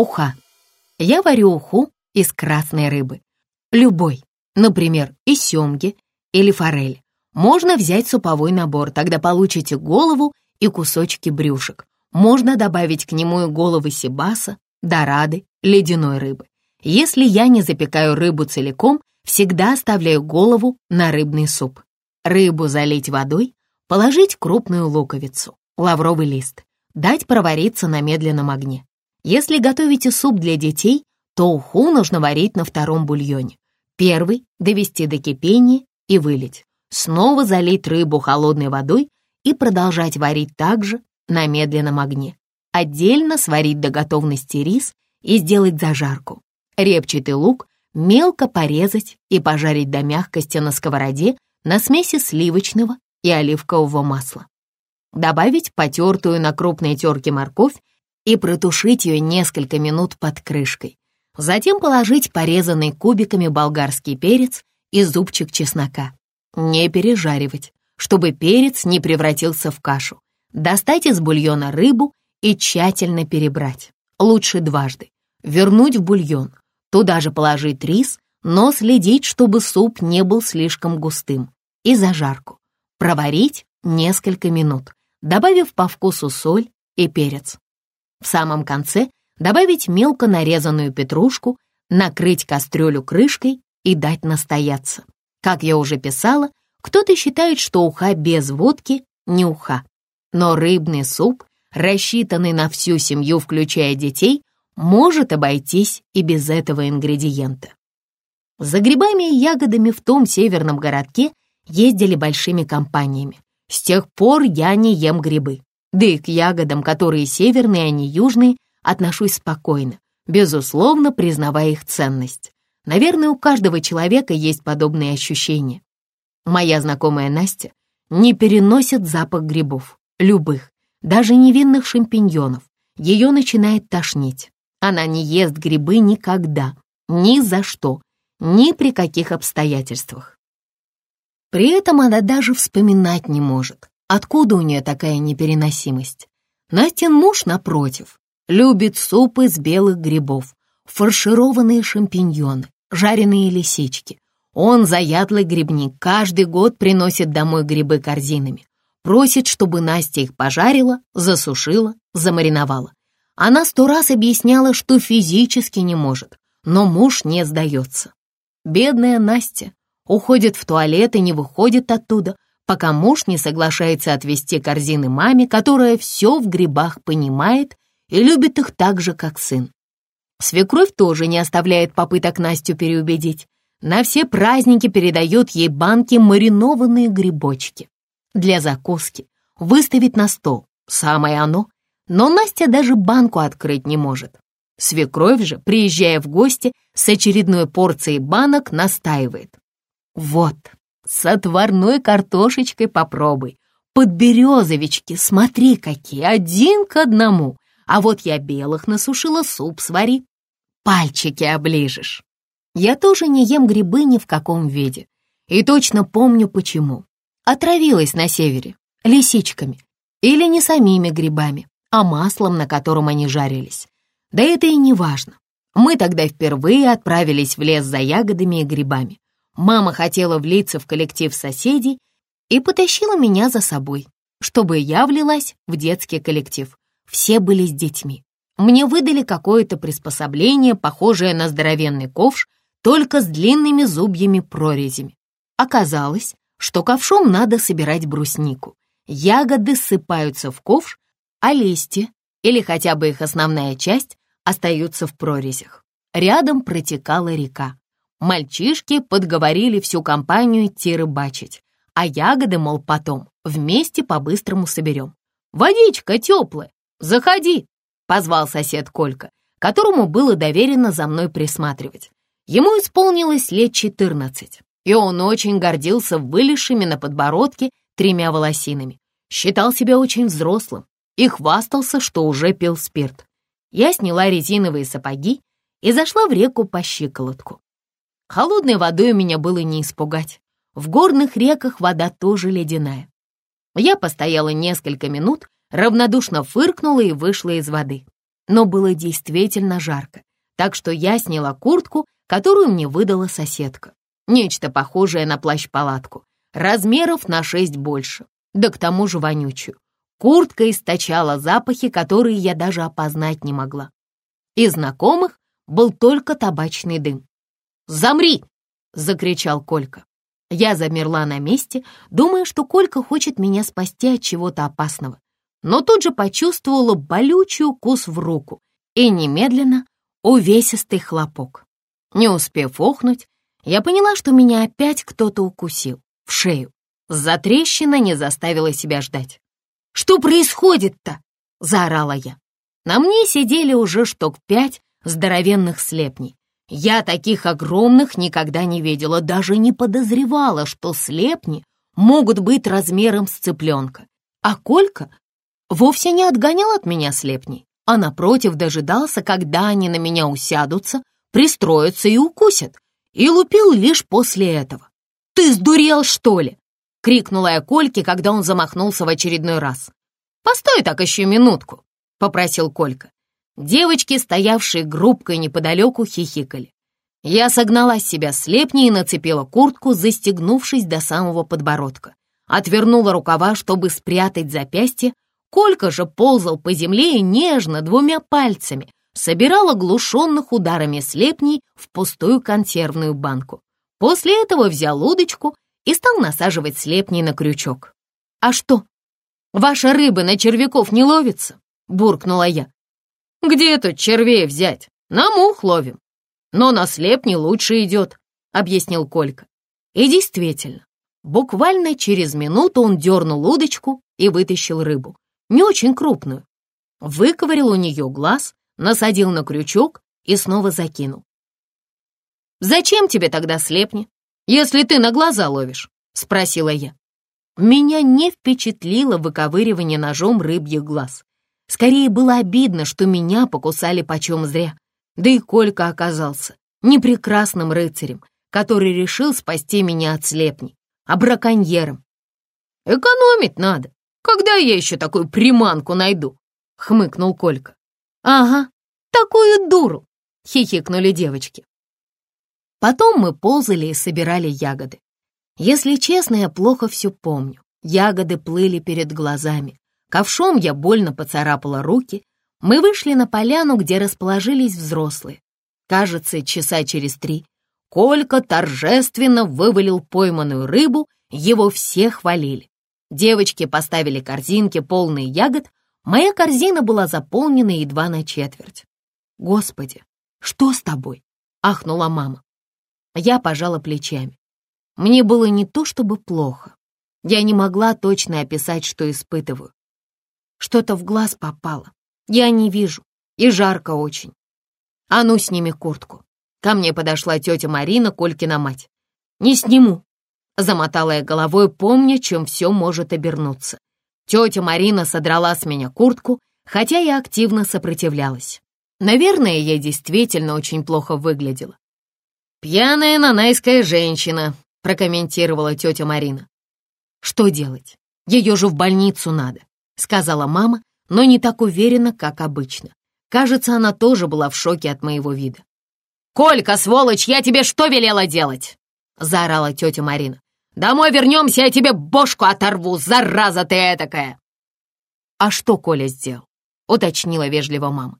Уха. Я варю уху из красной рыбы. Любой, например, из семги или форели. Можно взять суповой набор, тогда получите голову и кусочки брюшек. Можно добавить к нему и головы сибаса, дорады, ледяной рыбы. Если я не запекаю рыбу целиком, всегда оставляю голову на рыбный суп. Рыбу залить водой, положить крупную луковицу, лавровый лист, дать провариться на медленном огне. Если готовите суп для детей, то уху нужно варить на втором бульоне. Первый довести до кипения и вылить. Снова залить рыбу холодной водой и продолжать варить также на медленном огне. Отдельно сварить до готовности рис и сделать зажарку. Репчатый лук мелко порезать и пожарить до мягкости на сковороде на смеси сливочного и оливкового масла. Добавить потертую на крупной терке морковь и протушить ее несколько минут под крышкой. Затем положить порезанный кубиками болгарский перец и зубчик чеснока. Не пережаривать, чтобы перец не превратился в кашу. Достать из бульона рыбу и тщательно перебрать. Лучше дважды. Вернуть в бульон. Туда же положить рис, но следить, чтобы суп не был слишком густым. И зажарку. Проварить несколько минут, добавив по вкусу соль и перец. В самом конце добавить мелко нарезанную петрушку, накрыть кастрюлю крышкой и дать настояться. Как я уже писала, кто-то считает, что уха без водки не уха. Но рыбный суп, рассчитанный на всю семью, включая детей, может обойтись и без этого ингредиента. За грибами и ягодами в том северном городке ездили большими компаниями. С тех пор я не ем грибы. Да и к ягодам, которые северные, а не южные, отношусь спокойно, безусловно признавая их ценность. Наверное, у каждого человека есть подобные ощущения. Моя знакомая Настя не переносит запах грибов, любых, даже невинных шампиньонов. Ее начинает тошнить. Она не ест грибы никогда, ни за что, ни при каких обстоятельствах. При этом она даже вспоминать не может, откуда у нее такая непереносимость. Настин муж, напротив, любит суп из белых грибов, фаршированные шампиньоны, жареные лисички. Он, заядлый грибник, каждый год приносит домой грибы корзинами. Просит, чтобы Настя их пожарила, засушила, замариновала. Она сто раз объясняла, что физически не может, но муж не сдается. Бедная Настя уходит в туалет и не выходит оттуда, пока муж не соглашается отвезти корзины маме, которая все в грибах понимает и любит их так же, как сын. Свекровь тоже не оставляет попыток Настю переубедить. На все праздники передает ей банки маринованные грибочки. Для закуски выставить на стол, самое оно. Но Настя даже банку открыть не может. Свекровь же, приезжая в гости с очередной порцией банок, настаивает. Вот, с отварной картошечкой попробуй. Подберезовички, смотри какие, один к одному. А вот я белых насушила, суп свари. Пальчики оближешь. Я тоже не ем грибы ни в каком виде. И точно помню почему. Отравилась на севере, лисичками. Или не самими грибами, а маслом, на котором они жарились. Да это и не важно. Мы тогда впервые отправились в лес за ягодами и грибами. Мама хотела влиться в коллектив соседей и потащила меня за собой, чтобы я влилась в детский коллектив. Все были с детьми. Мне выдали какое-то приспособление, похожее на здоровенный ковш, только с длинными зубьями-прорезями. Оказалось, что ковшом надо собирать бруснику. Ягоды ссыпаются в ковш, а листья, или хотя бы их основная часть, остаются в прорезях. Рядом протекала река. Мальчишки подговорили всю компанию идти рыбачить, а ягоды, мол, потом вместе по-быстрому соберем. «Водичка теплая, заходи!» — позвал сосед Колька, которому было доверено за мной присматривать. Ему исполнилось лет четырнадцать, и он очень гордился вылезшими на подбородке тремя волосинами. Считал себя очень взрослым и хвастался, что уже пил спирт. Я сняла резиновые сапоги и зашла в реку по щиколотку. Холодной водой меня было не испугать. В горных реках вода тоже ледяная. Я постояла несколько минут, равнодушно фыркнула и вышла из воды. но было действительно жарко, так что я сняла куртку, которую мне выдала соседка. Нечто похожее на плащ-палатку, размеров на шесть больше, да к тому же вонючую. Куртка источала запахи, которые я даже опознать не могла. Из знакомых был только табачный дым. «Замри!» — закричал Колька. Я замерла на месте, думая, что Колька хочет меня спасти от чего-то опасного. Но тут же почувствовала болючий укус в руку и немедленно увесистый хлопок. Не успев охнуть, я поняла, что меня опять кто-то укусил в шею. Затрещина не заставила себя ждать. «Что происходит-то?» — заорала я. На мне сидели уже штук пять здоровенных слепней. Я таких огромных никогда не видела, даже не подозревала, что слепни могут быть размером с цыпленка. А Колька вовсе не отгонял от меня слепней, а напротив дожидался, когда они на меня усядутся, пристроятся и укусят, и лупил лишь после этого. «Ты сдурел, что ли?» — крикнула я Кольке, когда он замахнулся в очередной раз. «Постой так еще минутку», — попросил Колька. Девочки, стоявшие группкой неподалеку, хихикали. Я согнала с себя слепни и нацепила куртку, застегнувшись до самого подбородка. Отвернула рукава, чтобы спрятать запястье. Колька же ползал по земле и нежно двумя пальцами собирал оглушенных ударами слепней в пустую консервную банку. После этого взял удочку и стал насаживать слепни на крючок. «А что, ваша рыба на червяков не ловится?» — буркнула я. «Где тут червей взять? На мух ловим. Но на слеп не лучше идет», — объяснил Колька. И действительно, буквально через минуту он дернул удочку и вытащил рыбу, не очень крупную. Выковырил у нее глаз, насадил на крючок и снова закинул. «Зачем тебе тогда слепни, если ты на глаза ловишь?» — спросила я. Меня не впечатлило выковыривание ножом рыбьих глаз. Скорее было обидно, что меня покусали почем зря. Да и Колька оказался не прекрасным рыцарем, который решил спасти меня от слепней, а браконьером. «Экономить надо. Когда я еще такую приманку найду?» — хмыкнул Колька. «Ага, такую дуру!» — хихикнули девочки. Потом мы ползали и собирали ягоды. Если честно, я плохо все помню. Ягоды плыли перед глазами. Ковшом я больно поцарапала руки. Мы вышли на поляну, где расположились взрослые. Кажется, часа через три Колька торжественно вывалил пойманную рыбу, его все хвалили. Девочки поставили корзинки, полные ягод. Моя корзина была заполнена едва на четверть. «Господи, что с тобой?» — ахнула мама. Я пожала плечами. Мне было не то чтобы плохо. Я не могла точно описать, что испытываю. Что-то в глаз попало. Я не вижу. И жарко очень. А ну, сними куртку. Ко мне подошла тетя Марина, Колькина мать. Не сниму. Замотала я головой, помня, чем все может обернуться. Тетя Марина содрала с меня куртку, хотя я активно сопротивлялась. Наверное, я действительно очень плохо выглядела. «Пьяная нанайская женщина», — прокомментировала тетя Марина. «Что делать? Ее же в больницу надо сказала мама, но не так уверенно, как обычно. Кажется, она тоже была в шоке от моего вида. «Колька, сволочь, я тебе что велела делать?» — заорала тетя Марина. «Домой вернемся, я тебе бошку оторву, зараза ты этакая!» «А что Коля сделал?» — уточнила вежливо мама.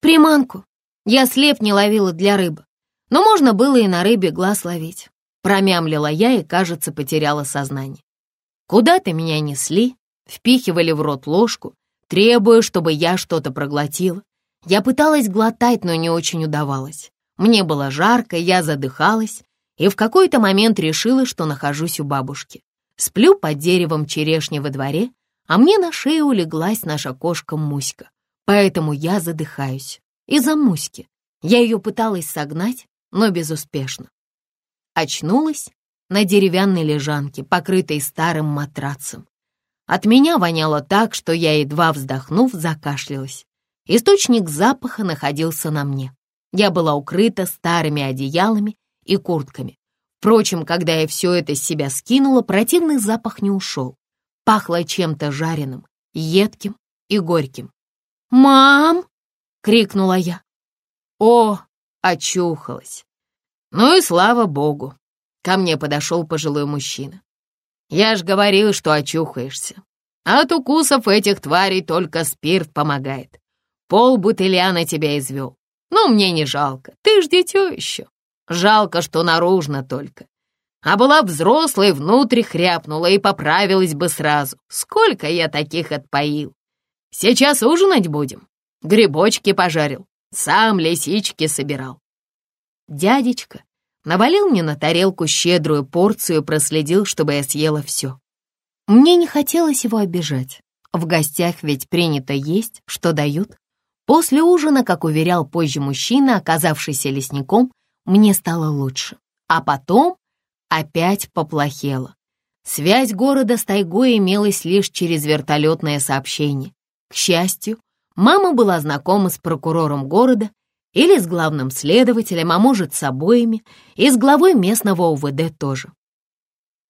«Приманку. Я слеп не ловила для рыбы. Но можно было и на рыбе глаз ловить». Промямлила я и, кажется, потеряла сознание. Куда-то меня несли, впихивали в рот ложку, требуя, чтобы я что-то проглотила. Я пыталась глотать, но не очень удавалось. Мне было жарко, я задыхалась и в какой-то момент решила, что нахожусь у бабушки. Сплю под деревом черешни во дворе, а мне на шею улеглась наша кошка Муська. Поэтому я задыхаюсь. Из-за Муськи. Я ее пыталась согнать, но безуспешно. Очнулась на деревянной лежанке, покрытой старым матрацем. От меня воняло так, что я, едва вздохнув, закашлялась. Источник запаха находился на мне. Я была укрыта старыми одеялами и куртками. Впрочем, когда я все это с себя скинула, противный запах не ушел. Пахло чем-то жареным, едким и горьким. «Мам!» — крикнула я. О, очухалась. Ну и слава богу. Ко мне подошел пожилой мужчина. Я ж говорил, что очухаешься. От укусов этих тварей только спирт помогает. Пол бутыля на тебя извел. Но мне не жалко, ты ж дитё еще. Жалко, что наружно только. А была взрослой, внутрь хряпнула и поправилась бы сразу. Сколько я таких отпоил. Сейчас ужинать будем. Грибочки пожарил. Сам лисички собирал. Дядечка навалил мне на тарелку щедрую порцию и проследил, чтобы я съела все. Мне не хотелось его обижать. В гостях ведь принято есть, что дают. После ужина, как уверял позже мужчина, оказавшийся лесником, мне стало лучше. А потом опять поплохело. Связь города с тайгой имелась лишь через вертолетное сообщение. К счастью, мама была знакома с прокурором города или с главным следователем, а может, с обоими, и с главой местного УВД тоже.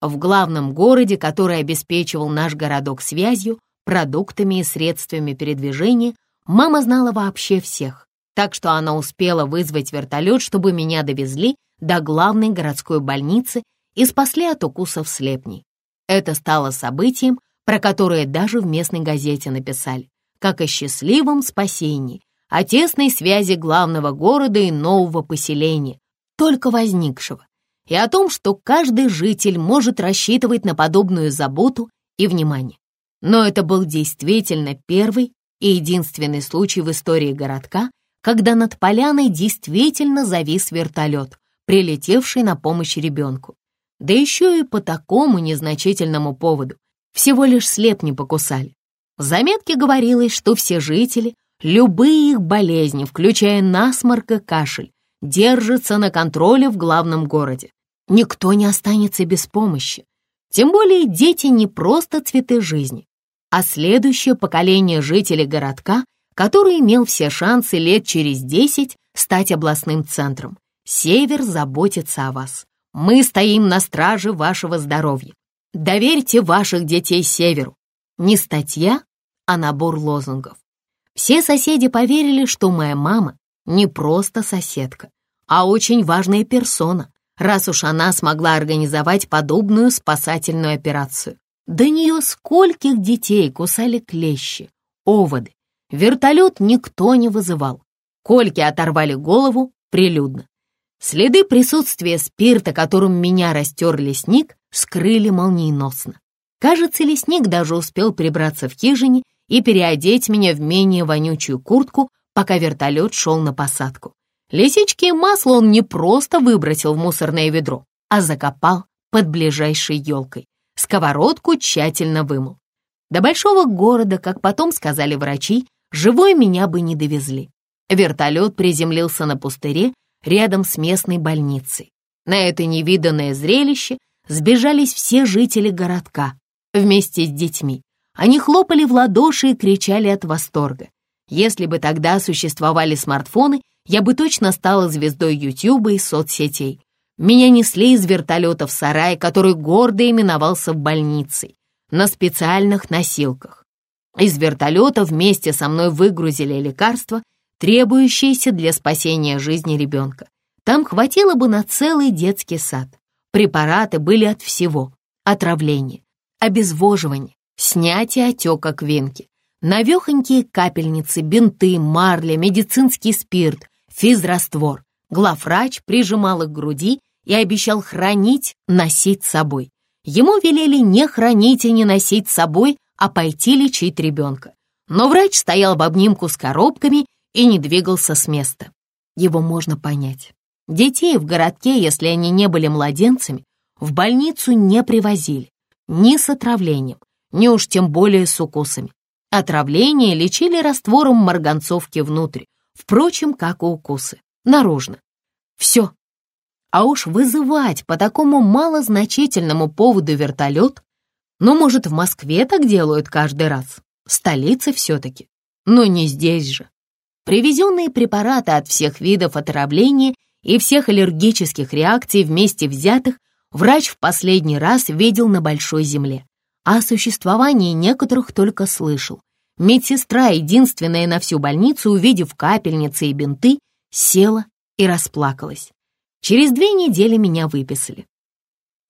В главном городе, который обеспечивал наш городок связью, продуктами и средствами передвижения, мама знала вообще всех, так что она успела вызвать вертолет, чтобы меня довезли до главной городской больницы и спасли от укусов слепней. Это стало событием, про которое даже в местной газете написали, как о счастливом спасении, о тесной связи главного города и нового поселения, только возникшего, и о том, что каждый житель может рассчитывать на подобную заботу и внимание. Но это был действительно первый и единственный случай в истории городка, когда над поляной действительно завис вертолет, прилетевший на помощь ребенку. Да еще и по такому незначительному поводу. Всего лишь слеп не покусали. В заметке говорилось, что все жители, любые их болезни, включая насморк и кашель, держится на контроле в главном городе. Никто не останется без помощи. Тем более дети не просто цветы жизни, а следующее поколение жителей городка, который имел все шансы лет через десять стать областным центром. Север заботится о вас. Мы стоим на страже вашего здоровья. Доверьте ваших детей Северу. Не статья, а набор лозунгов. Все соседи поверили, что моя мама не просто соседка, а очень важная персона, раз уж она смогла организовать подобную спасательную операцию. До нее скольких детей кусали клещи, оводы. Вертолет никто не вызывал. Кольки оторвали голову прилюдно. Следы присутствия спирта, которым меня растер лесник, скрыли молниеносно. Кажется, лесник даже успел прибраться в хижине и переодеть меня в менее вонючую куртку, пока вертолет шел на посадку. Лисички и масло он не просто выбросил в мусорное ведро, а закопал под ближайшей елкой. Сковородку тщательно вымыл. До большого города, как потом сказали врачи, живой меня бы не довезли. Вертолет приземлился на пустыре рядом с местной больницей. На это невиданное зрелище сбежались все жители городка вместе с детьми. Они хлопали в ладоши и кричали от восторга. Если бы тогда существовали смартфоны, я бы точно стала звездой Ютуба и соцсетей. Меня несли из вертолета в сарай, который гордо именовался больницей, на специальных носилках. Из вертолета вместе со мной выгрузили лекарства, требующиеся для спасения жизни ребенка. Там хватило бы на целый детский сад. Препараты были от всего. Отравление, обезвоживание, снятие отека квинки, Навехонькие капельницы, бинты, марля, медицинский спирт, физраствор. Главврач прижимал их к груди и обещал хранить, носить с собой. Ему велели не хранить и не носить с собой, а пойти лечить ребенка. Но врач стоял в обнимку с коробками и не двигался с места. Его можно понять. Детей в городке, если они не были младенцами, в больницу не привозили. Ни с отравлением, ни уж тем более с укусами. Отравление лечили раствором марганцовки внутрь, впрочем, как и укусы, наружно. Все. А уж вызывать по такому малозначительному поводу вертолет, ну, может, в Москве так делают каждый раз, в столице все-таки, но не здесь же. Привезенные препараты от всех видов отравления и всех аллергических реакций вместе взятых врач в последний раз видел на Большой Земле о существовании некоторых только слышал. Медсестра, единственная на всю больницу, увидев капельницы и бинты, села и расплакалась. Через две недели меня выписали.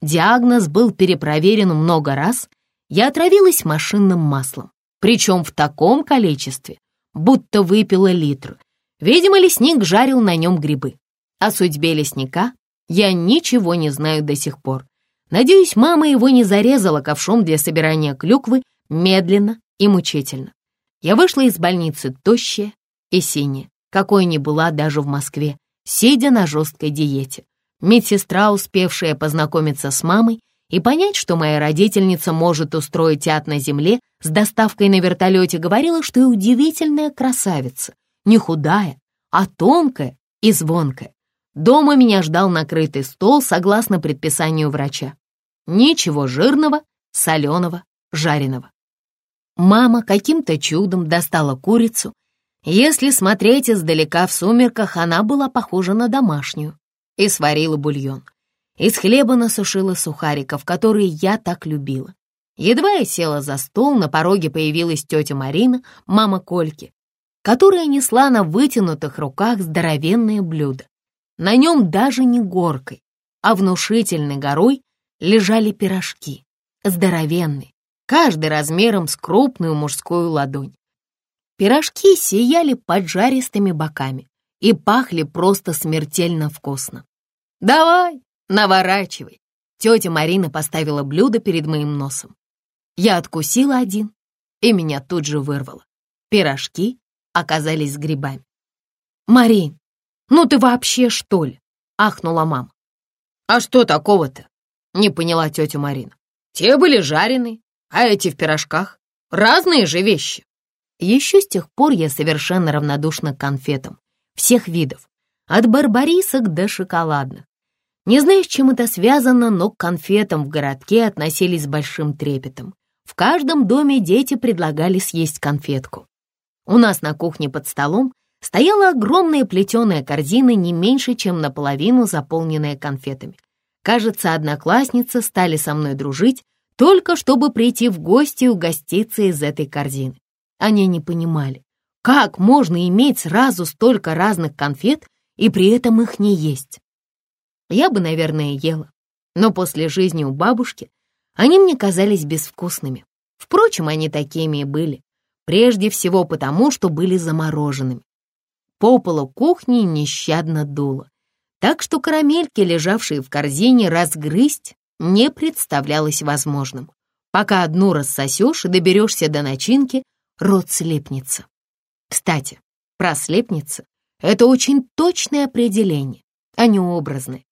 Диагноз был перепроверен много раз. Я отравилась машинным маслом, причем в таком количестве, будто выпила литр. Видимо, лесник жарил на нем грибы. О судьбе лесника я ничего не знаю до сих пор. Надеюсь, мама его не зарезала ковшом для собирания клюквы медленно и мучительно. Я вышла из больницы тощая и синяя, какой не была даже в Москве, сидя на жесткой диете. Медсестра, успевшая познакомиться с мамой и понять, что моя родительница может устроить ад на земле с доставкой на вертолете, говорила, что и удивительная красавица, не худая, а тонкая и звонкая. Дома меня ждал накрытый стол согласно предписанию врача. Ничего жирного, соленого, жареного. Мама каким-то чудом достала курицу если смотреть издалека в сумерках, она была похожа на домашнюю. И сварила бульон. Из хлеба насушила сухариков, которые я так любила. Едва я села за стол, на пороге появилась тетя Марина, мама Кольки, которая несла на вытянутых руках здоровенное блюдо. На нем даже не горкой, а внушительной горой лежали пирожки, здоровенные, каждый размером с крупную мужскую ладонь. Пирожки сияли поджаристыми боками и пахли просто смертельно вкусно. «Давай, наворачивай!» Тетя Марина поставила блюдо перед моим носом. Я откусила один, и меня тут же вырвало. Пирожки оказались с грибами. «Марин, ну ты вообще что ли?» — ахнула мама. «А что такого-то?» — не поняла тетя Марина. «Те были жареные, а эти в пирожках. Разные же вещи». Еще с тех пор я совершенно равнодушна к конфетам. Всех видов. От барбарисок до шоколадных. Не знаю, с чем это связано, но к конфетам в городке относились с большим трепетом. В каждом доме дети предлагали съесть конфетку. У нас на кухне под столом стояла огромная плетеная корзина, не меньше, чем наполовину заполненная конфетами. Кажется, одноклассницы стали со мной дружить, только чтобы прийти в гости и угоститься из этой корзины. Они не понимали, как можно иметь сразу столько разных конфет и при этом их не есть. Я бы, наверное, ела, но после жизни у бабушки они мне казались безвкусными. Впрочем, они такими и были, прежде всего потому, что были замороженными. По полу кухни нещадно дуло, так что карамельки, лежавшие в корзине, разгрызть не представлялось возможным. Пока одну рассосешь и доберешься до начинки, рот слепнется. Кстати, про слепнется — это очень точное определение, а не образное.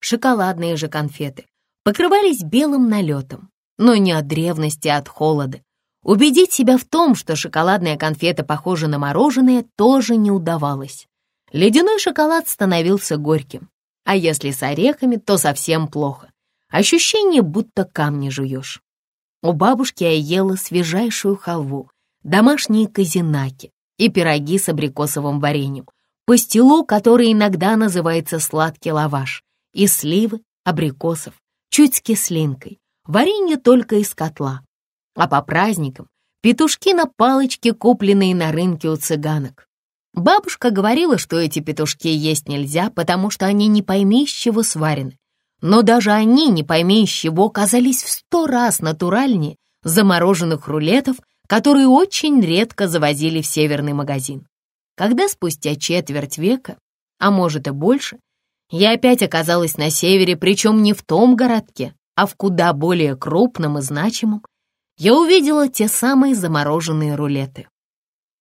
Шоколадные же конфеты покрывались белым налетом, но не от древности, а от холода. Убедить себя в том, что шоколадная конфета похожа на мороженое, тоже не удавалось. Ледяной шоколад становился горьким, а если с орехами, то совсем плохо. Ощущение, будто камни жуешь. У бабушки я ела свежайшую халву, домашние казинаки и пироги с абрикосовым вареньем, пастилу, который иногда называется сладкий лаваш, и сливы, абрикосов, чуть с кислинкой, варенье только из котла. А по праздникам петушки на палочке, купленные на рынке у цыганок. Бабушка говорила, что эти петушки есть нельзя, потому что они не пойми из чего сварены. Но даже они, не пойми из чего, казались в сто раз натуральнее замороженных рулетов которые очень редко завозили в северный магазин. Когда спустя четверть века, а может и больше, я опять оказалась на севере, причем не в том городке, а в куда более крупном и значимом, я увидела те самые замороженные рулеты.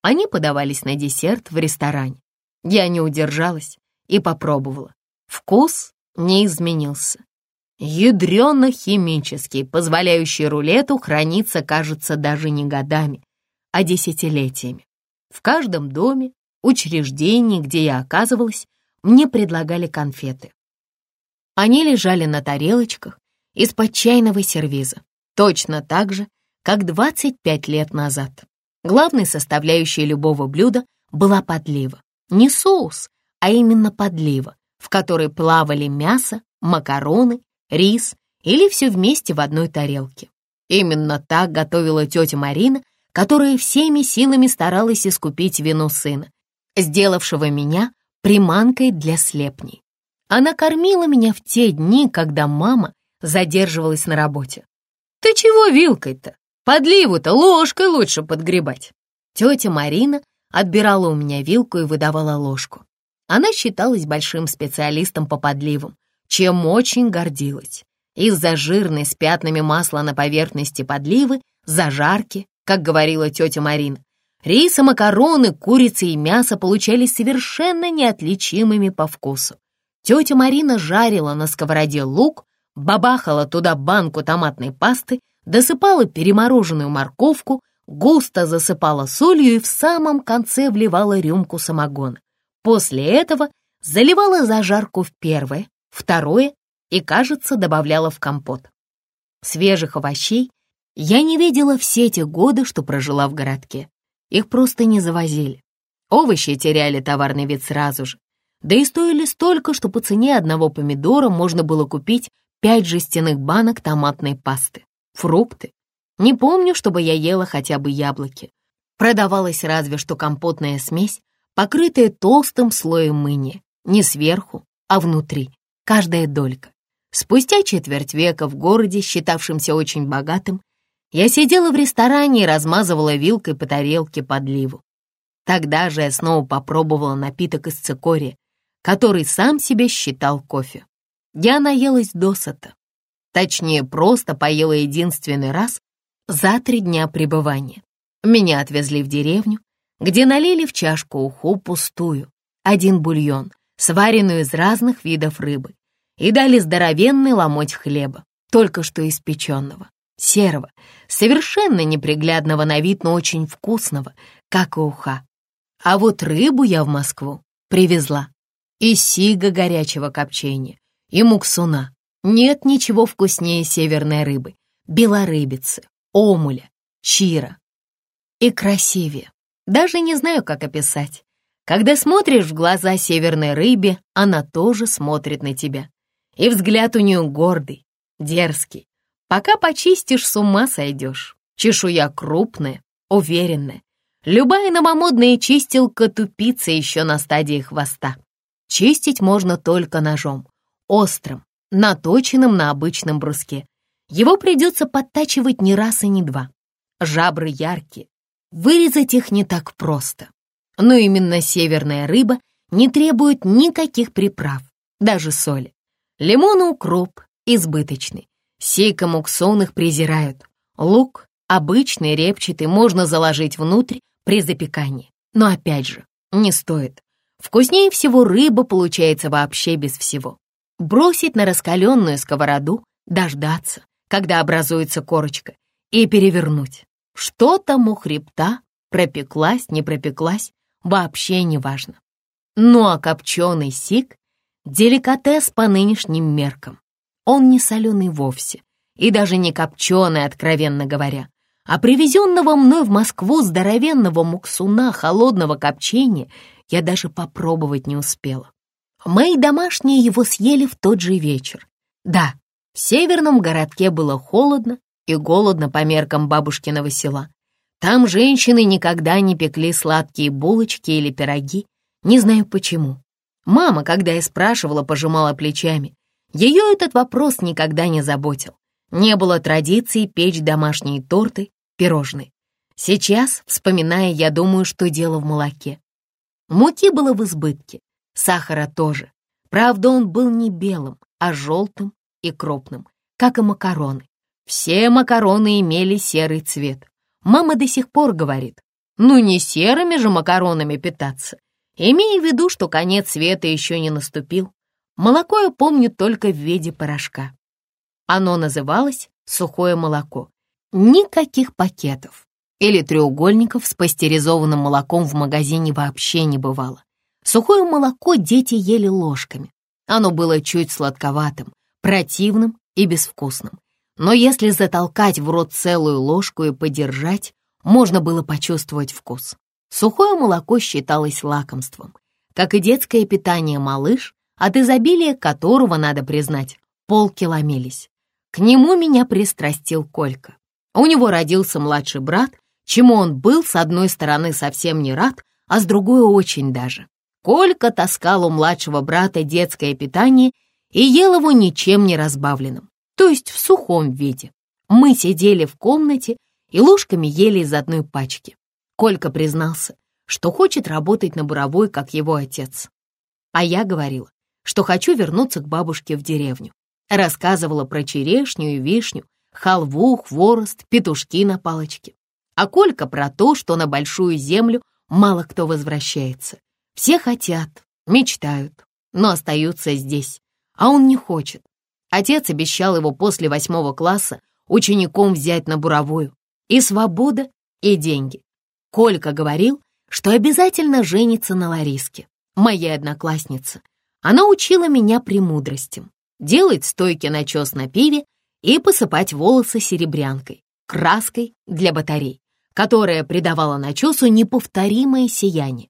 Они подавались на десерт в ресторане. Я не удержалась и попробовала. Вкус не изменился ядрено-химический, позволяющий рулету храниться, кажется, даже не годами, а десятилетиями. В каждом доме, учреждении, где я оказывалась, мне предлагали конфеты. Они лежали на тарелочках из-под чайного сервиза, точно так же, как 25 лет назад. Главной составляющей любого блюда была подлива. Не соус, а именно подлива, в которой плавали мясо, макароны рис или все вместе в одной тарелке. Именно так готовила тетя Марина, которая всеми силами старалась искупить вину сына, сделавшего меня приманкой для слепней. Она кормила меня в те дни, когда мама задерживалась на работе. «Ты чего вилкой-то? Подливу-то ложкой лучше подгребать». Тетя Марина отбирала у меня вилку и выдавала ложку. Она считалась большим специалистом по подливам, чем очень гордилась. Из-за жирной с пятнами масла на поверхности подливы, зажарки, как говорила тетя Марина, рис макароны, курица и мясо получались совершенно неотличимыми по вкусу. Тетя Марина жарила на сковороде лук, бабахала туда банку томатной пасты, досыпала перемороженную морковку, густо засыпала солью и в самом конце вливала рюмку самогона. После этого заливала зажарку в первое, второе и, кажется, добавляла в компот. Свежих овощей я не видела все те годы, что прожила в городке. Их просто не завозили. Овощи теряли товарный вид сразу же, да и стоили столько, что по цене одного помидора можно было купить пять жестяных банок томатной пасты. Фрукты. Не помню, чтобы я ела хотя бы яблоки. Продавалась разве что компотная смесь, покрытая толстым слоем мыни. Не сверху, а внутри. Каждая долька. Спустя четверть века в городе, считавшемся очень богатым, я сидела в ресторане и размазывала вилкой по тарелке подливу. Тогда же я снова попробовала напиток из цикория, который сам себя считал кофе. Я наелась досыта. Точнее, просто поела единственный раз за три дня пребывания. Меня отвезли в деревню, где налили в чашку уху пустую, один бульон, сваренную из разных видов рыбы, и дали здоровенный ломоть хлеба, только что испеченного, серого, совершенно неприглядного на вид, но очень вкусного, как и уха. А вот рыбу я в Москву привезла и сига горячего копчения, и муксуна. Нет ничего вкуснее северной рыбы, белорыбицы, омуля, чира. И красивее. Даже не знаю, как описать. Когда смотришь в глаза северной рыбе, она тоже смотрит на тебя. И взгляд у нее гордый, дерзкий. Пока почистишь, с ума сойдешь. Чешуя крупная, уверенная. Любая новомодная чистилка тупится еще на стадии хвоста. Чистить можно только ножом, острым, наточенным на обычном бруске. Его придется подтачивать не раз и не два. Жабры яркие, вырезать их не так просто. Но именно северная рыба не требует никаких приправ, даже соли. Лимон и укроп избыточный. Сейка муксон их презирают. Лук, обычный, репчатый, можно заложить внутрь при запекании. Но опять же, не стоит. Вкуснее всего рыба получается вообще без всего. Бросить на раскаленную сковороду, дождаться, когда образуется корочка, и перевернуть. Что там у хребта, пропеклась, не пропеклась, вообще не важно. Ну а копченый сик — деликатес по нынешним меркам. Он не соленый вовсе, и даже не копченый, откровенно говоря, а привезенного мной в Москву здоровенного муксуна холодного копчения я даже попробовать не успела. Мои домашние его съели в тот же вечер. Да, в северном городке было холодно и голодно по меркам бабушкиного села. Там женщины никогда не пекли сладкие булочки или пироги, не знаю почему. Мама, когда я спрашивала, пожимала плечами. Ее этот вопрос никогда не заботил. Не было традиции печь домашние торты, пирожные. Сейчас, вспоминая, я думаю, что дело в молоке. Муки было в избытке, сахара тоже. Правда, он был не белым, а желтым и крупным, как и макароны. Все макароны имели серый цвет. Мама до сих пор говорит, ну не серыми же макаронами питаться. Имея в виду, что конец света еще не наступил. Молоко я помню только в виде порошка. Оно называлось сухое молоко. Никаких пакетов или треугольников с пастеризованным молоком в магазине вообще не бывало. Сухое молоко дети ели ложками. Оно было чуть сладковатым, противным и безвкусным. Но если затолкать в рот целую ложку и подержать, можно было почувствовать вкус. Сухое молоко считалось лакомством, как и детское питание малыш, от изобилия которого, надо признать, полки ломились. К нему меня пристрастил Колька. У него родился младший брат, чему он был с одной стороны совсем не рад, а с другой очень даже. Колька таскал у младшего брата детское питание и ел его ничем не разбавленным, то есть в сухом виде. Мы сидели в комнате и ложками ели из одной пачки. Колька признался, что хочет работать на буровой, как его отец. А я говорила, что хочу вернуться к бабушке в деревню. Рассказывала про черешню и вишню, халву, хворост, петушки на палочке. А Колька про то, что на большую землю мало кто возвращается. Все хотят, мечтают, но остаются здесь, а он не хочет. Отец обещал его после восьмого класса учеником взять на буровую. И свобода, и деньги. Колька говорил, что обязательно женится на Лариске, моей однокласснице. Она учила меня премудростям. Делать стойки начес на пиве и посыпать волосы серебрянкой, краской для батарей, которая придавала начесу неповторимое сияние.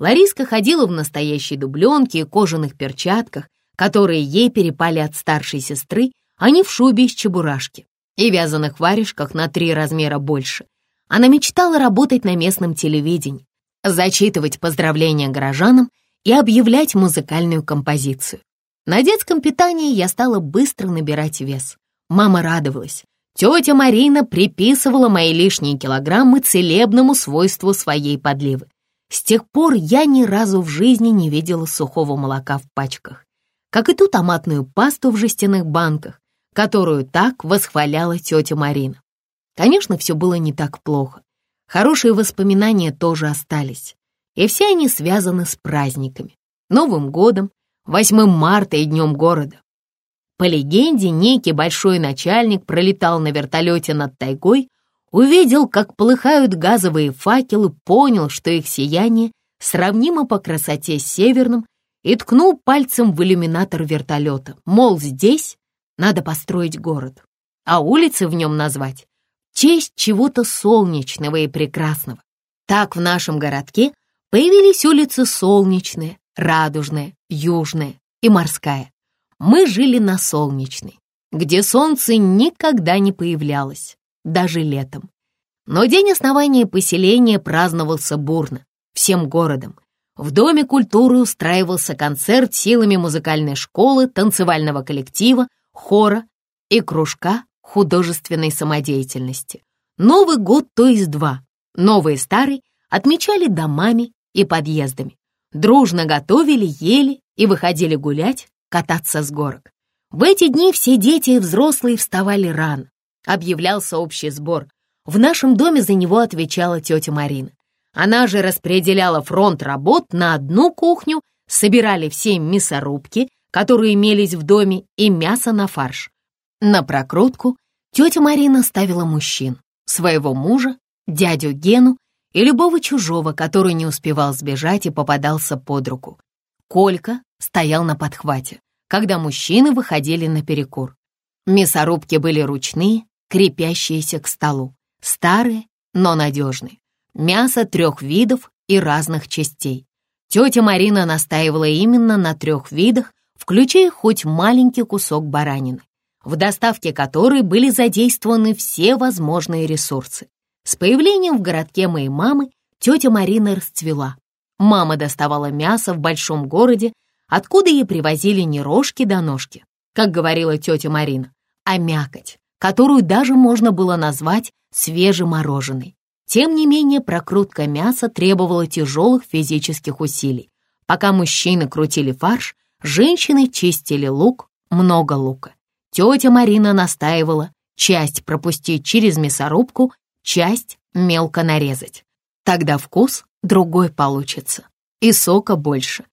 Лариска ходила в настоящей дубленке и кожаных перчатках, которые ей перепали от старшей сестры, а не в шубе из чебурашки и вязаных варежках на три размера больше. Она мечтала работать на местном телевидении, зачитывать поздравления горожанам и объявлять музыкальную композицию. На детском питании я стала быстро набирать вес. Мама радовалась. Тетя Марина приписывала мои лишние килограммы целебному свойству своей подливы. С тех пор я ни разу в жизни не видела сухого молока в пачках, как и ту томатную пасту в жестяных банках, которую так восхваляла тетя Марина. Конечно, все было не так плохо. Хорошие воспоминания тоже остались, и все они связаны с праздниками, Новым годом, 8 марта и Днем города. По легенде, некий большой начальник пролетал на вертолете над тайгой, увидел, как полыхают газовые факелы, понял, что их сияние сравнимо по красоте с северным, и ткнул пальцем в иллюминатор вертолета, мол, здесь надо построить город, а улицы в нем назвать в честь чего-то солнечного и прекрасного. Так в нашем городке появились улицы Солнечная, Радужная, Южная и Морская. Мы жили на Солнечной, где солнце никогда не появлялось, даже летом. Но день основания поселения праздновался бурно, всем городом. В Доме культуры устраивался концерт силами музыкальной школы, танцевального коллектива, хора и кружка художественной самодеятельности. Новый год, то есть два, новый и старый, отмечали домами и подъездами. Дружно готовили, ели и выходили гулять, кататься с горок. В эти дни все дети и взрослые вставали рано. Объявлялся общий сбор. В нашем доме за него отвечала тетя Марина. Она же распределяла фронт работ на одну кухню, собирали все мясорубки, которые имелись в доме, и мясо на фарш. На прокрутку тетя Марина ставила мужчин, своего мужа, дядю Гену и любого чужого, который не успевал сбежать и попадался под руку. Колька стоял на подхвате, когда мужчины выходили на перекур. Мясорубки были ручные, крепящиеся к столу, старые, но надежные. Мясо трех видов и разных частей. Тетя Марина настаивала именно на трех видах, включая хоть маленький кусок баранины, в доставке которой были задействованы все возможные ресурсы. С появлением в городке моей мамы тетя Марина расцвела. Мама доставала мясо в большом городе, откуда ей привозили не рожки да ножки, как говорила тетя Марина, а мякоть, которую даже можно было назвать свежемороженой. Тем не менее, прокрутка мяса требовала тяжелых физических усилий. Пока мужчины крутили фарш, Женщины чистили лук, много лука. Тетя Марина настаивала часть пропустить через мясорубку, часть мелко нарезать. Тогда вкус другой получится и сока больше.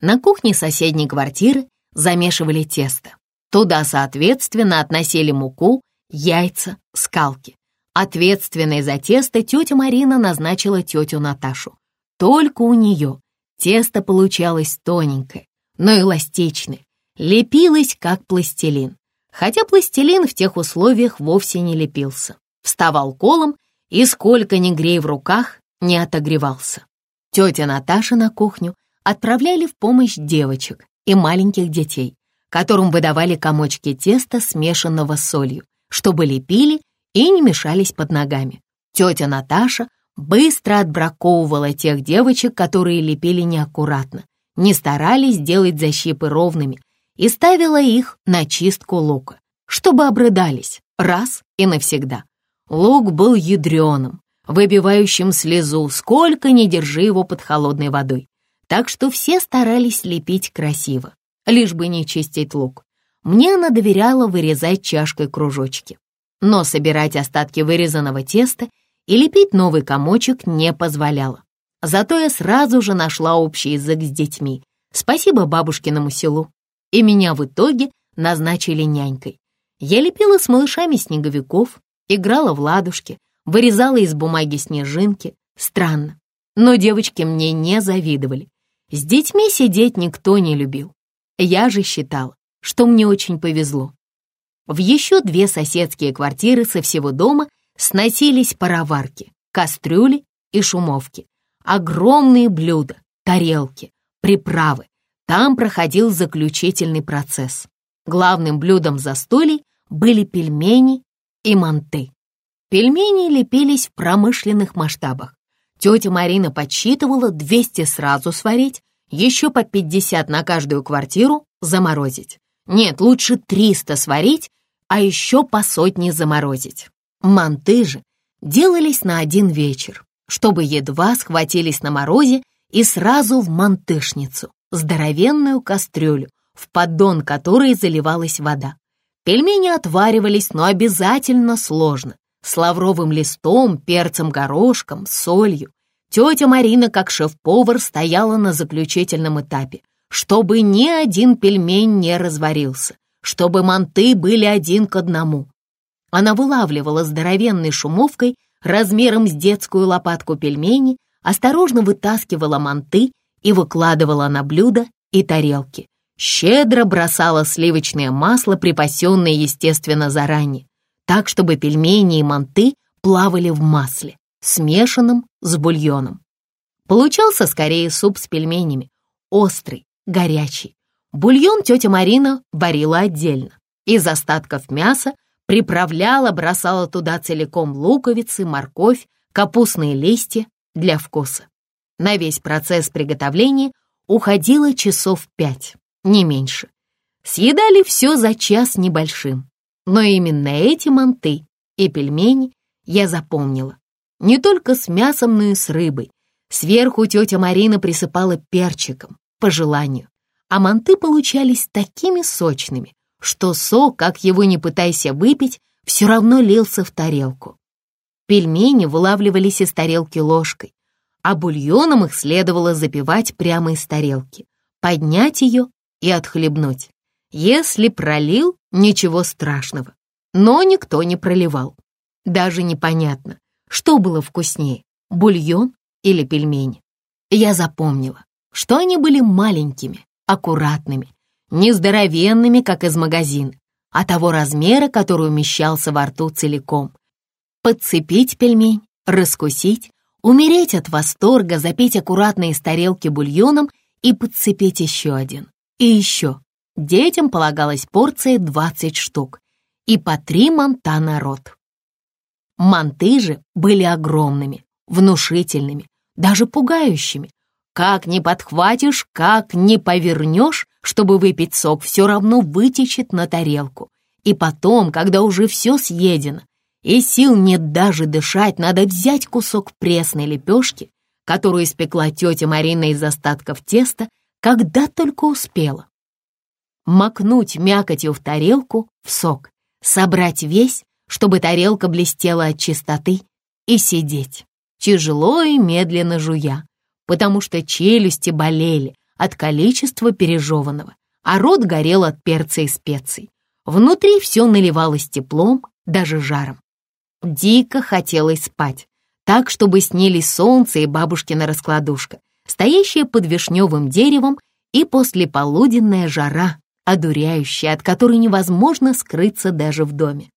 На кухне соседней квартиры замешивали тесто. Туда, соответственно, относили муку, яйца, скалки. Ответственной за тесто тетя Марина назначила тетю Наташу. Только у нее тесто получалось тоненькое, но эластичный, лепилась как пластилин. Хотя пластилин в тех условиях вовсе не лепился. Вставал колом и сколько ни грей в руках, не отогревался. Тетя Наташа на кухню отправляли в помощь девочек и маленьких детей, которым выдавали комочки теста, смешанного с солью, чтобы лепили и не мешались под ногами. Тетя Наташа быстро отбраковывала тех девочек, которые лепили неаккуратно, не старались делать защипы ровными и ставила их на чистку лука, чтобы обрыдались раз и навсегда. Лук был ядреным, выбивающим слезу, сколько ни держи его под холодной водой. Так что все старались лепить красиво, лишь бы не чистить лук. Мне она доверяла вырезать чашкой кружочки. Но собирать остатки вырезанного теста и лепить новый комочек не позволяла. Зато я сразу же нашла общий язык с детьми. Спасибо бабушкиному селу. И меня в итоге назначили нянькой. Я лепила с малышами снеговиков, играла в ладушки, вырезала из бумаги снежинки. Странно, но девочки мне не завидовали. С детьми сидеть никто не любил. Я же считала, что мне очень повезло. В еще две соседские квартиры со всего дома сносились пароварки, кастрюли и шумовки. Огромные блюда, тарелки, приправы. Там проходил заключительный процесс. Главным блюдом застолий были пельмени и манты. Пельмени лепились в промышленных масштабах. Тетя Марина подсчитывала 200 сразу сварить, еще по 50 на каждую квартиру заморозить. Нет, лучше 300 сварить, а еще по сотне заморозить. Манты же делались на один вечер, чтобы едва схватились на морозе и сразу в мантышницу, здоровенную кастрюлю, в поддон которой заливалась вода. Пельмени отваривались, но обязательно сложно, с лавровым листом, перцем горошком, солью. Тетя Марина, как шеф-повар, стояла на заключительном этапе, чтобы ни один пельмень не разварился, чтобы манты были один к одному. Она вылавливала здоровенной шумовкой размером с детскую лопатку пельмени, осторожно вытаскивала манты и выкладывала на блюда и тарелки. Щедро бросала сливочное масло, припасенное, естественно, заранее, так, чтобы пельмени и манты плавали в масле, смешанном с бульоном. Получался скорее суп с пельменями, острый, горячий. Бульон тетя Марина варила отдельно. Из остатков мяса приправляла, бросала туда целиком луковицы, морковь, капустные листья для вкуса. На весь процесс приготовления уходило часов пять, не меньше. Съедали все за час небольшим. Но именно эти манты и пельмени я запомнила. Не только с мясом, но и с рыбой. Сверху тетя Марина присыпала перчиком, по желанию. А манты получались такими сочными, что сок, как его не пытайся выпить, все равно лился в тарелку. Пельмени вылавливались из тарелки ложкой, а бульоном их следовало запивать прямо из тарелки, поднять ее и отхлебнуть. Если пролил, ничего страшного. Но никто не проливал. Даже непонятно, что было вкуснее, бульон или пельмени. Я запомнила, что они были маленькими, аккуратными, не здоровенными, как из магазина, а того размера, который умещался во рту целиком. Подцепить пельмень, раскусить, умереть от восторга, запить аккуратно из тарелки бульоном и подцепить еще один. И еще. Детям полагалась порция 20 штук и по три манта на рот. Манты же были огромными, внушительными, даже пугающими. Как не подхватишь, как не повернешь, чтобы выпить сок, все равно вытечет на тарелку. И потом, когда уже все съедено, и сил нет даже дышать, надо взять кусок пресной лепешки, которую испекла тетя Марина из остатков теста, когда только успела. Макнуть мякотью в тарелку, в сок, собрать весь, чтобы тарелка блестела от чистоты, и сидеть, тяжело и медленно жуя, потому что челюсти болели от количества пережеванного, а рот горел от перца и специй. Внутри все наливалось теплом, даже жаром. Дико хотелось спать, так, чтобы снились солнце и бабушкина раскладушка, стоящая под вишневым деревом и послеполуденная жара, одуряющая, от которой невозможно скрыться даже в доме.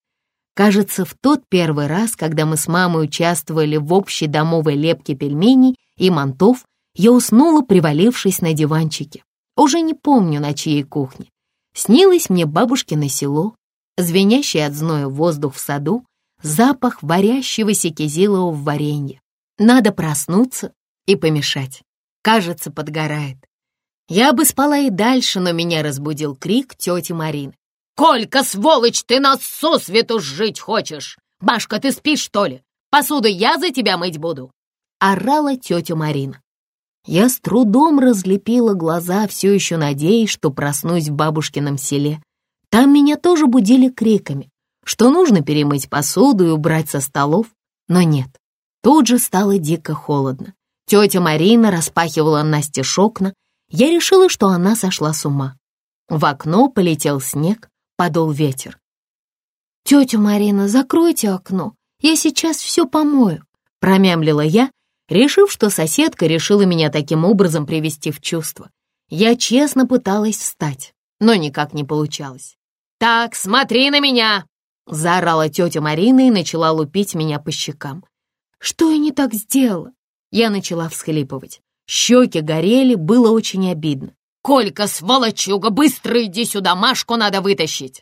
Кажется, в тот первый раз, когда мы с мамой участвовали в общей домовой лепке пельменей и мантов, я уснула, привалившись на диванчике. Уже не помню, на чьей кухне. Снилось мне бабушкино село, звенящий от зноя воздух в саду, запах варящегося кизилового варенья. Надо проснуться и помешать. Кажется, подгорает. Я бы спала и дальше, но меня разбудил крик тети Марины. «Колька, сволочь, ты нас сосвету жить хочешь! Башка, ты спишь, что ли? Посуду я за тебя мыть буду!» Орала тетя Марина. Я с трудом разлепила глаза, все еще надеясь, что проснусь в бабушкином селе. Там меня тоже будили криками, что нужно перемыть посуду и убрать со столов, но нет. Тут же стало дико холодно. Тетя Марина распахивала Насте окна. Я решила, что она сошла с ума. В окно полетел снег, подул ветер. «Тетя Марина, закройте окно, я сейчас все помою», промямлила я, решив, что соседка решила меня таким образом привести в чувство. Я честно пыталась встать, но никак не получалось. «Так, смотри на меня!» заорала тетя Марина и начала лупить меня по щекам. «Что я не так сделала?» Я начала всхлипывать. Щеки горели, было очень обидно. «Колька, сволочуга, быстро иди сюда, Машку надо вытащить!»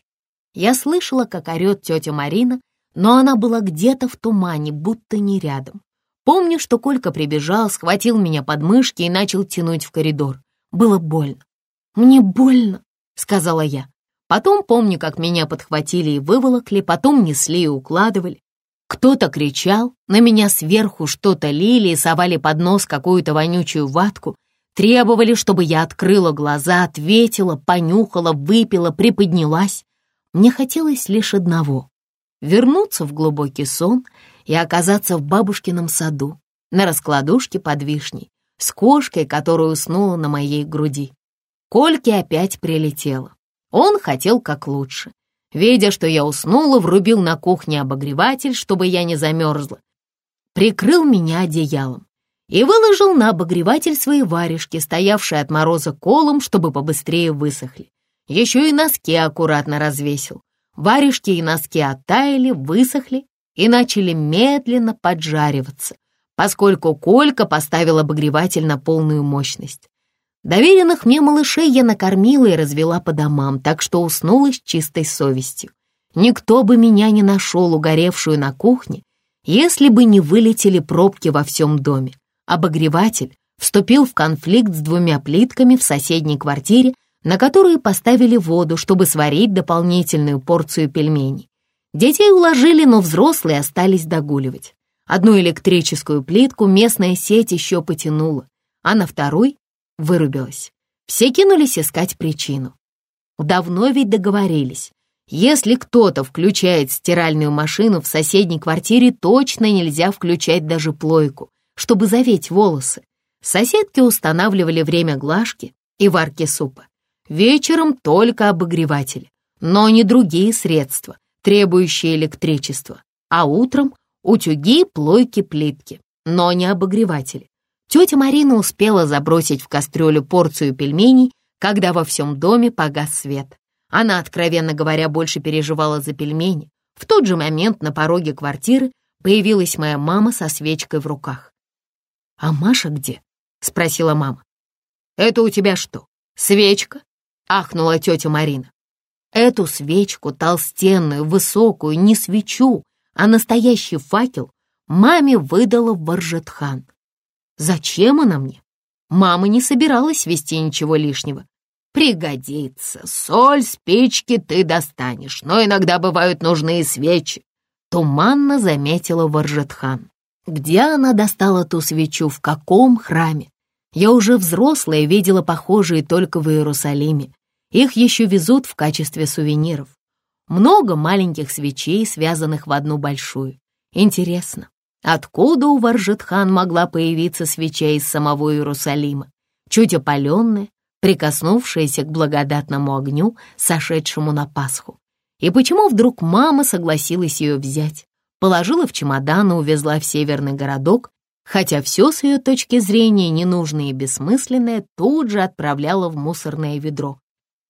Я слышала, как орет тетя Марина, но она была где-то в тумане, будто не рядом. Помню, что Колька прибежал, схватил меня под мышки и начал тянуть в коридор. Было больно. «Мне больно», — сказала я. Потом помню, как меня подхватили и выволокли, потом несли и укладывали. Кто-то кричал, на меня сверху что-то лили и совали под нос какую-то вонючую ватку, Требовали, чтобы я открыла глаза, ответила, понюхала, выпила, приподнялась. Мне хотелось лишь одного — вернуться в глубокий сон и оказаться в бабушкином саду, на раскладушке под вишней, с кошкой, которая уснула на моей груди. Кольке опять прилетело. Он хотел как лучше. Видя, что я уснула, врубил на кухне обогреватель, чтобы я не замерзла. Прикрыл меня одеялом и выложил на обогреватель свои варежки, стоявшие от мороза колом, чтобы побыстрее высохли. Еще и носки аккуратно развесил. Варежки и носки оттаяли, высохли и начали медленно поджариваться, поскольку Колька поставил обогреватель на полную мощность. Доверенных мне малышей я накормила и развела по домам, так что уснула с чистой совестью. Никто бы меня не нашел угоревшую на кухне, если бы не вылетели пробки во всем доме. Обогреватель вступил в конфликт с двумя плитками в соседней квартире, на которые поставили воду, чтобы сварить дополнительную порцию пельменей. Детей уложили, но взрослые остались догуливать. Одну электрическую плитку местная сеть еще потянула, а на второй вырубилась. Все кинулись искать причину. Давно ведь договорились. Если кто-то включает стиральную машину в соседней квартире, точно нельзя включать даже плойку, чтобы заветь волосы. Соседки устанавливали время глажки и варки супа. Вечером только обогреватели, но не другие средства, требующие электричества. А утром утюги, плойки, плитки, но не обогреватели. Тетя Марина успела забросить в кастрюлю порцию пельменей, когда во всем доме погас свет. Она, откровенно говоря, больше переживала за пельмени. В тот же момент на пороге квартиры появилась моя мама со свечкой в руках. «А Маша где?» — спросила мама. «Это у тебя что, свечка?» — ахнула тетя Марина. Эту свечку, толстенную, высокую, не свечу, а настоящий факел, маме выдала Варжетхан. Зачем она мне? Мама не собиралась вести ничего лишнего. Пригодится. Соль, спички ты достанешь, но иногда бывают нужные свечи. Туманно заметила Варжетхан. Где она достала ту свечу, в каком храме? Я уже взрослая видела похожие только в Иерусалиме. Их еще везут в качестве сувениров. Много маленьких свечей, связанных в одну большую. Интересно, откуда у Варжетхан могла появиться свеча из самого Иерусалима, чуть опаленная, прикоснувшаяся к благодатному огню, сошедшему на Пасху? И почему вдруг мама согласилась ее взять? Положила в чемодан и увезла в северный городок, хотя все с ее точки зрения ненужное и бессмысленное тут же отправляла в мусорное ведро.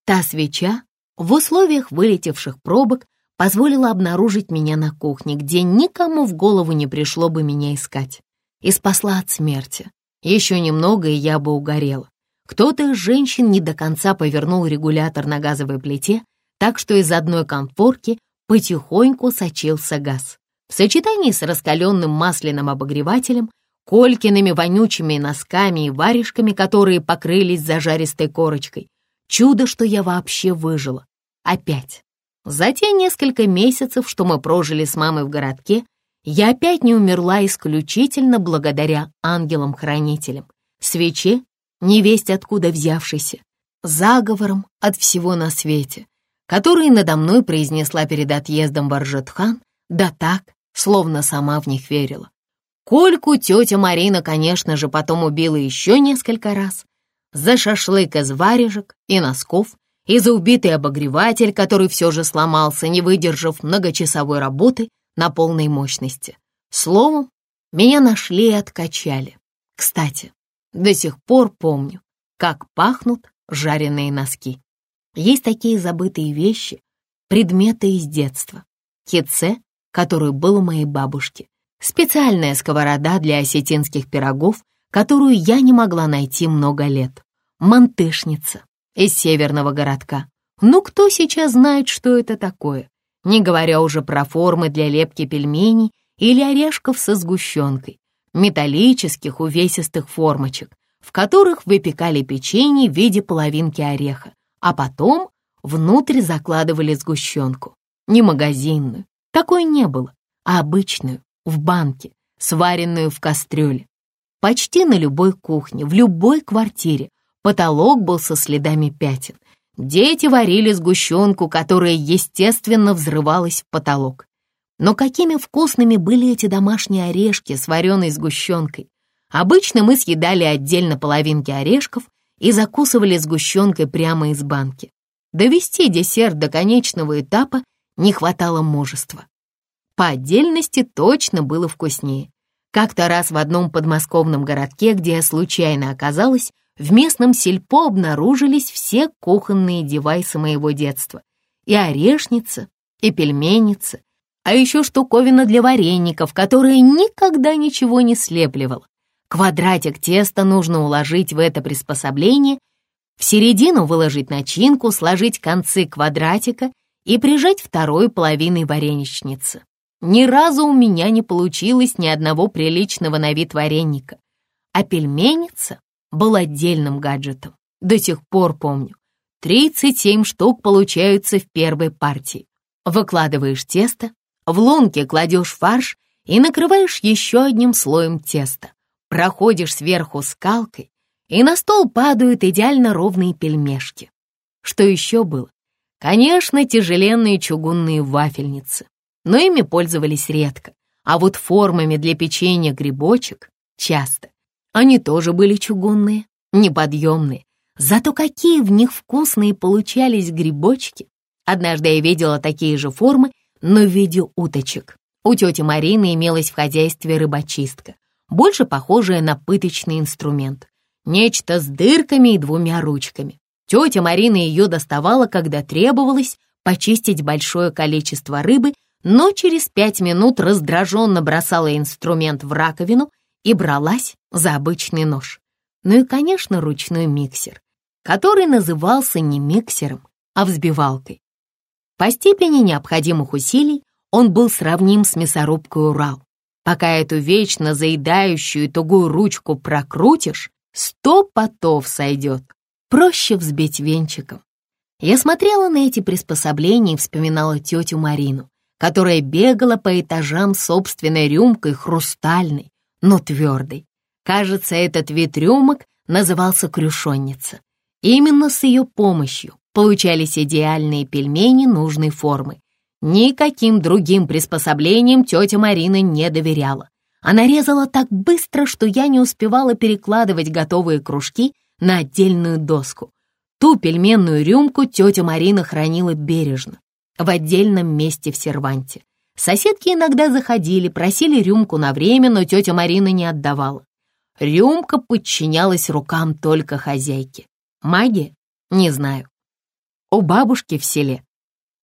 Та свеча в условиях вылетевших пробок позволила обнаружить меня на кухне, где никому в голову не пришло бы меня искать, и спасла от смерти. Еще немного, и я бы угорела. Кто-то из женщин не до конца повернул регулятор на газовой плите, так что из одной конфорки потихоньку сочился газ. В сочетании с раскаленным масляным обогревателем, Колькиными вонючими носками и варежками, которые покрылись зажаристой корочкой. Чудо, что я вообще выжила. Опять. За те несколько месяцев, что мы прожили с мамой в городке, я опять не умерла исключительно благодаря ангелам-хранителям, свече, невесть откуда взявшейся, заговором от всего на свете, которые надо мной произнесла перед отъездом в да так, словно сама в них верила. Кольку тетя Марина, конечно же, потом убила еще несколько раз. За шашлык из варежек и носков, и за убитый обогреватель, который все же сломался, не выдержав многочасовой работы на полной мощности. Словом, меня нашли и откачали. Кстати, до сих пор помню, как пахнут жареные носки. Есть такие забытые вещи, предметы из детства. Кице, который был у моей бабушки, Специальная сковорода для осетинских пирогов, которую я не могла найти много лет. Мантышница из северного городка. Ну, кто сейчас знает, что это такое? Не говоря уже про формы для лепки пельменей или орешков со сгущенкой, металлических увесистых формочек, в которых выпекали печенье в виде половинки ореха, а потом внутрь закладывали сгущенку. Не магазинную, такой не было, а обычную, в банке, сваренную в кастрюле. Почти на любой кухне, в любой квартире потолок был со следами пятен. Дети варили сгущенку, которая, естественно, взрывалась в потолок. Но какими вкусными были эти домашние орешки с вареной сгущенкой. Обычно мы съедали отдельно половинки орешков и закусывали сгущенкой прямо из банки. Довести десерт до конечного этапа не хватало мужества. По отдельности точно было вкуснее. Как-то раз в одном подмосковном городке, где я случайно оказалась, в местном сельпо обнаружились все кухонные девайсы моего детства. И орешница, и пельменница, а еще штуковина для вареников, которая никогда ничего не слепливала. Квадратик теста нужно уложить в это приспособление, в середину выложить начинку, сложить концы квадратика и прижать второй половиной вареничницы. Ни разу у меня не получилось ни одного приличного на вид вареника. А пельменница был отдельным гаджетом. До сих пор помню. 37 штук получаются в первой партии. Выкладываешь тесто, в лунке кладешь фарш и накрываешь еще одним слоем теста. Проходишь сверху скалкой, и на стол падают идеально ровные пельмешки. Что еще было? Конечно, тяжеленные чугунные вафельницы но ими пользовались редко. А вот формами для печенья грибочек часто. Они тоже были чугунные, неподъемные. Зато какие в них вкусные получались грибочки. Однажды я видела такие же формы, но в виде уточек. У тети Марины имелась в хозяйстве рыбочистка, больше похожая на пыточный инструмент. Нечто с дырками и двумя ручками. Тетя Марина ее доставала, когда требовалось почистить большое количество рыбы но через пять минут раздраженно бросала инструмент в раковину и бралась за обычный нож. Ну и, конечно, ручной миксер, который назывался не миксером, а взбивалкой. По степени необходимых усилий он был сравним с мясорубкой «Урал». Пока эту вечно заедающую тугую ручку прокрутишь, сто потов сойдет. Проще взбить венчиком. Я смотрела на эти приспособления и вспоминала тетю Марину, которая бегала по этажам собственной рюмкой хрустальной, но твердой. Кажется, этот вид рюмок назывался крюшонница. Именно с ее помощью получались идеальные пельмени нужной формы. Никаким другим приспособлениям тетя Марина не доверяла. Она резала так быстро, что я не успевала перекладывать готовые кружки на отдельную доску. Ту пельменную рюмку тетя Марина хранила бережно, в отдельном месте в серванте. Соседки иногда заходили, просили рюмку на время, но тетя Марина не отдавала. Рюмка подчинялась рукам только хозяйки. Магия? Не знаю. У бабушки в селе.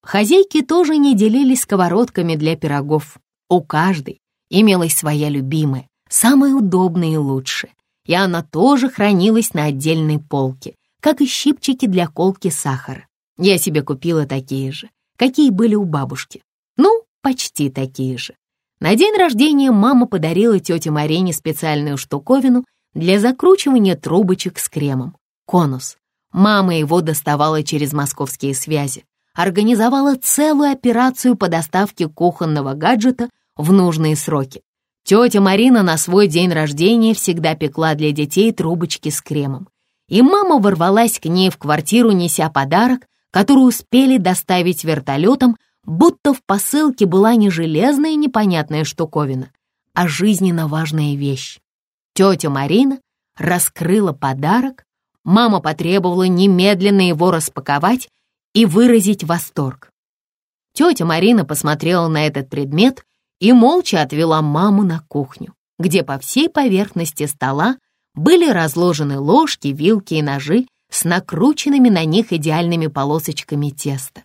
Хозяйки тоже не делились сковородками для пирогов. У каждой имелась своя любимая, самая удобная и лучшая. И она тоже хранилась на отдельной полке, как и щипчики для колки сахара. Я себе купила такие же какие были у бабушки. Ну, почти такие же. На день рождения мама подарила тете Марине специальную штуковину для закручивания трубочек с кремом — конус. Мама его доставала через московские связи, организовала целую операцию по доставке кухонного гаджета в нужные сроки. Тетя Марина на свой день рождения всегда пекла для детей трубочки с кремом. И мама ворвалась к ней в квартиру, неся подарок, который успели доставить вертолетом, будто в посылке была не железная непонятная штуковина, а жизненно важная вещь. Тетя Марина раскрыла подарок, мама потребовала немедленно его распаковать и выразить восторг. Тетя Марина посмотрела на этот предмет и молча отвела маму на кухню, где по всей поверхности стола были разложены ложки, вилки и ножи с накрученными на них идеальными полосочками теста.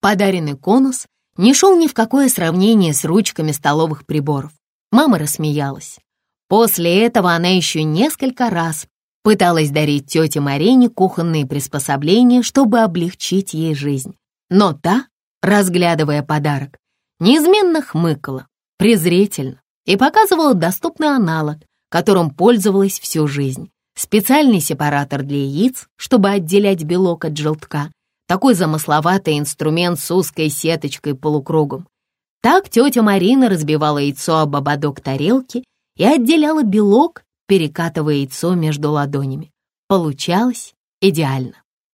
Подаренный конус не шел ни в какое сравнение с ручками столовых приборов. Мама рассмеялась. После этого она еще несколько раз пыталась дарить тете Марине кухонные приспособления, чтобы облегчить ей жизнь. Но та, разглядывая подарок, неизменно хмыкала, презрительно, и показывала доступный аналог, которым пользовалась всю жизнь. Специальный сепаратор для яиц, чтобы отделять белок от желтка, такой замысловатый инструмент с узкой сеточкой-полукругом. Так тетя Марина разбивала яйцо об ободок тарелки и отделяла белок, перекатывая яйцо между ладонями. Получалось идеально.